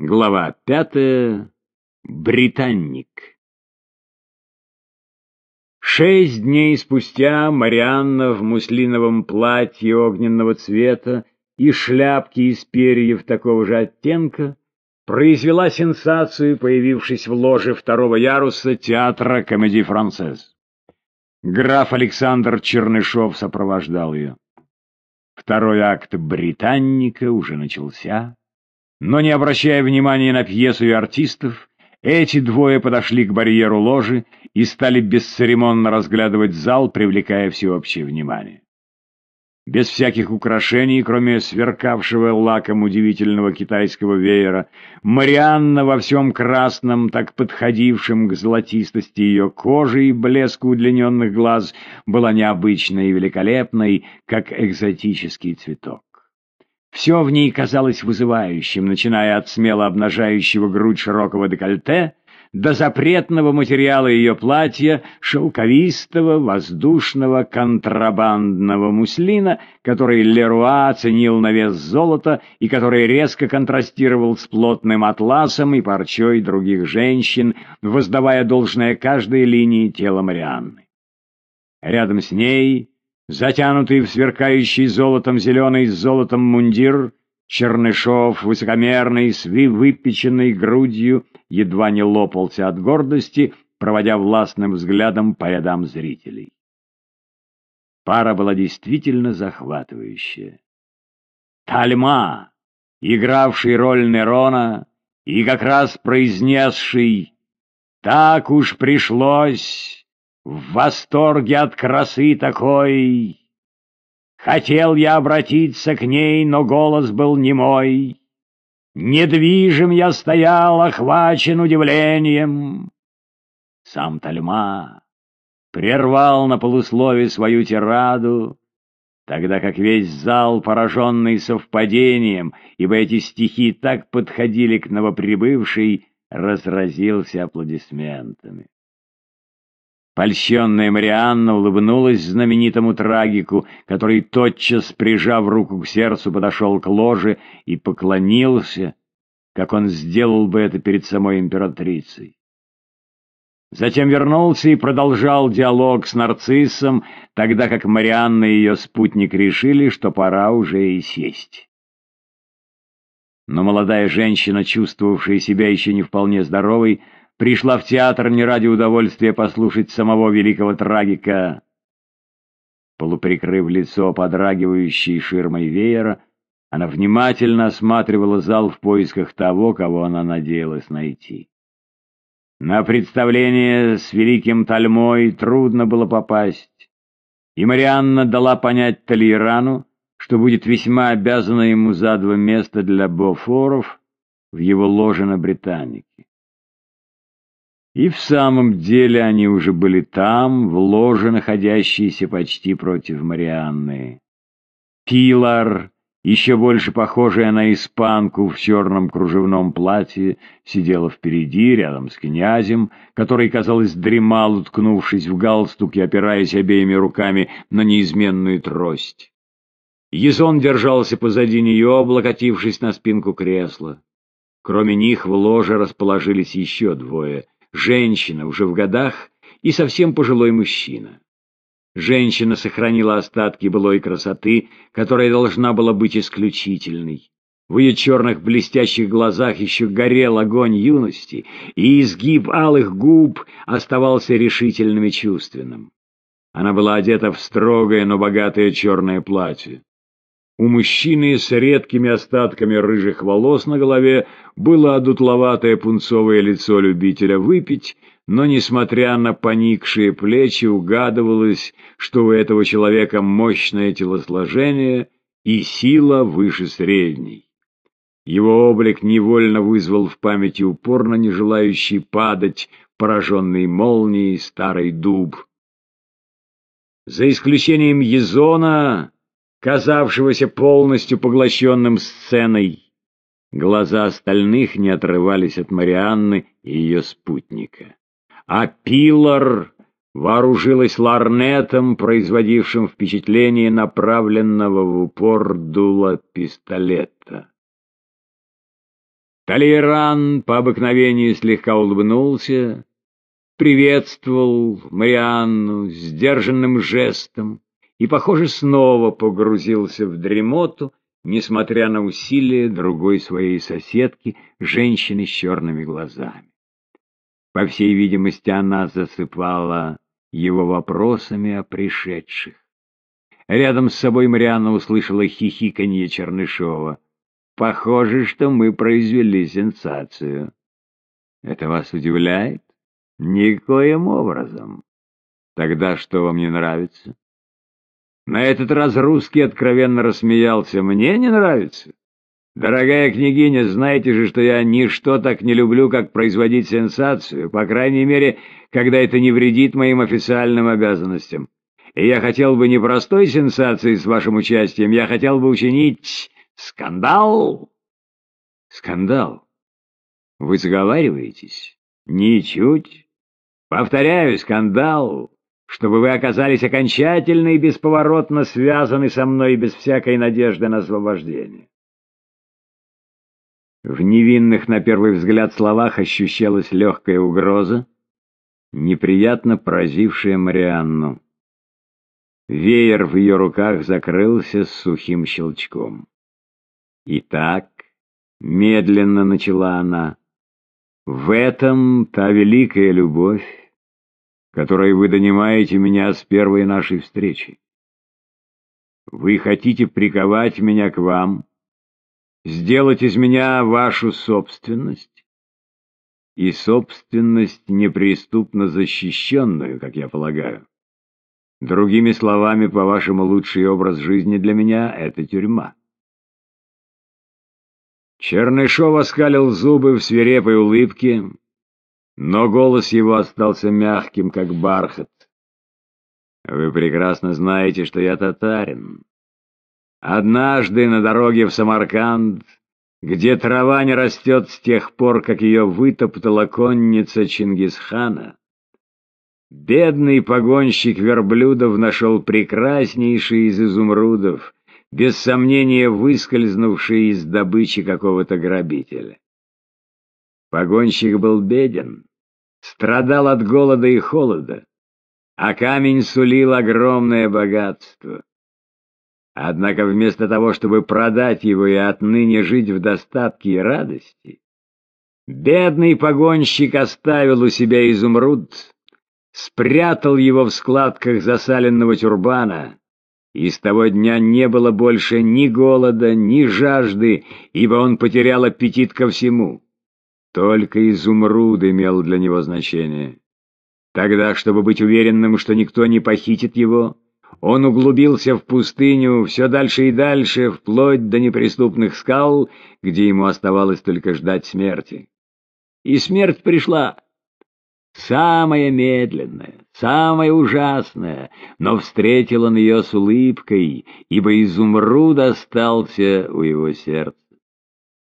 Глава пятая. Британник. Шесть дней спустя Марианна в муслиновом платье огненного цвета и шляпке из перьев такого же оттенка произвела сенсацию, появившись в ложе второго яруса театра комедии «Францез». Граф Александр Чернышов сопровождал ее. Второй акт «Британника» уже начался, но не обращая внимания на пьесу и артистов, эти двое подошли к барьеру ложи и стали бесцеремонно разглядывать зал, привлекая всеобщее внимание без всяких украшений, кроме сверкавшего лаком удивительного китайского веера, Марианна во всем красном, так подходившем к золотистости ее кожи и блеску удлиненных глаз, была необычной и великолепной, как экзотический цветок. Все в ней казалось вызывающим, начиная от смело обнажающего грудь широкого декольте до запретного материала ее платья, шелковистого, воздушного, контрабандного муслина, который Леруа оценил на вес золота и который резко контрастировал с плотным атласом и парчой других женщин, воздавая должное каждой линии тела Марианны. Рядом с ней, затянутый в сверкающий золотом зеленый с золотом мундир, Чернышов, высокомерный, с выпеченной грудью, едва не лопался от гордости, проводя властным взглядом по рядам зрителей. Пара была действительно захватывающая. Тальма, игравший роль Нерона и как раз произнесший «Так уж пришлось, в восторге от красы такой, Хотел я обратиться к ней, но голос был не мой. Недвижим я стоял, охвачен удивлением. Сам Тальма прервал на полуслове свою тираду, тогда как весь зал, пораженный совпадением, ибо эти стихи так подходили к новоприбывшей, разразился аплодисментами. Польщенная Марианна улыбнулась знаменитому трагику, который, тотчас прижав руку к сердцу, подошел к ложе и поклонился, как он сделал бы это перед самой императрицей. Затем вернулся и продолжал диалог с нарциссом, тогда как Марианна и ее спутник решили, что пора уже и сесть. Но молодая женщина, чувствовавшая себя еще не вполне здоровой, пришла в театр не ради удовольствия послушать самого великого трагика. Полуприкрыв лицо подрагивающей ширмой веера, она внимательно осматривала зал в поисках того, кого она надеялась найти. На представление с великим Тальмой трудно было попасть, и Марианна дала понять Толейрану, что будет весьма обязана ему за два места для Бофоров в его ложе на Британике. И в самом деле они уже были там, в ложе, находящейся почти против Марианны. Пилар, еще больше похожая на испанку в черном кружевном платье, сидела впереди, рядом с князем, который, казалось, дремал, уткнувшись в галстук и опираясь обеими руками на неизменную трость. Езон держался позади нее, облокотившись на спинку кресла. Кроме них в ложе расположились еще двое — женщина уже в годах и совсем пожилой мужчина. Женщина сохранила остатки былой красоты, которая должна была быть исключительной. В ее черных блестящих глазах еще горел огонь юности, и изгиб алых губ оставался решительным и чувственным. Она была одета в строгое, но богатое черное платье. У мужчины с редкими остатками рыжих волос на голове было одутловатое пунцовое лицо любителя выпить, но, несмотря на поникшие плечи, угадывалось, что у этого человека мощное телосложение и сила выше средней. Его облик невольно вызвал в памяти упорно не желающий падать, пораженный молнией старый дуб. За исключением Езона казавшегося полностью поглощенным сценой. Глаза остальных не отрывались от Марианны и ее спутника. А Пилар вооружилась ларнетом, производившим впечатление направленного в упор дула пистолета. Талейран по обыкновению слегка улыбнулся, приветствовал Марианну сдержанным жестом и, похоже, снова погрузился в дремоту, несмотря на усилия другой своей соседки, женщины с черными глазами. По всей видимости, она засыпала его вопросами о пришедших. Рядом с собой Марианна услышала хихиканье Чернышова. «Похоже, что мы произвели сенсацию». «Это вас удивляет?» «Никоим образом». «Тогда что вам не нравится?» На этот раз русский откровенно рассмеялся. «Мне не нравится. Дорогая княгиня, знаете же, что я ничто так не люблю, как производить сенсацию, по крайней мере, когда это не вредит моим официальным обязанностям. И я хотел бы не простой сенсации с вашим участием, я хотел бы учинить скандал. Скандал? Вы заговариваетесь? Ничуть. Повторяю, скандал чтобы вы оказались окончательно и бесповоротно связаны со мной без всякой надежды на освобождение. В невинных на первый взгляд словах ощущалась легкая угроза, неприятно поразившая Марианну. Веер в ее руках закрылся с сухим щелчком. «Итак», — медленно начала она, — «в этом та великая любовь, которой вы донимаете меня с первой нашей встречи. Вы хотите приковать меня к вам, сделать из меня вашу собственность, и собственность неприступно защищенную, как я полагаю. Другими словами, по-вашему, лучший образ жизни для меня — это тюрьма. Чернышов оскалил зубы в свирепой улыбке, но голос его остался мягким, как бархат. Вы прекрасно знаете, что я татарин. Однажды на дороге в Самарканд, где трава не растет с тех пор, как ее вытоптала конница Чингисхана, бедный погонщик верблюдов нашел прекраснейший из изумрудов, без сомнения выскользнувший из добычи какого-то грабителя. Погонщик был беден, страдал от голода и холода, а камень сулил огромное богатство. Однако вместо того, чтобы продать его и отныне жить в достатке и радости, бедный погонщик оставил у себя изумруд, спрятал его в складках засаленного тюрбана, и с того дня не было больше ни голода, ни жажды, ибо он потерял аппетит ко всему. Только изумруд имел для него значение. Тогда, чтобы быть уверенным, что никто не похитит его, он углубился в пустыню все дальше и дальше, вплоть до неприступных скал, где ему оставалось только ждать смерти. И смерть пришла. Самая медленная, самая ужасная, но встретил он ее с улыбкой, ибо изумруд остался у его сердца.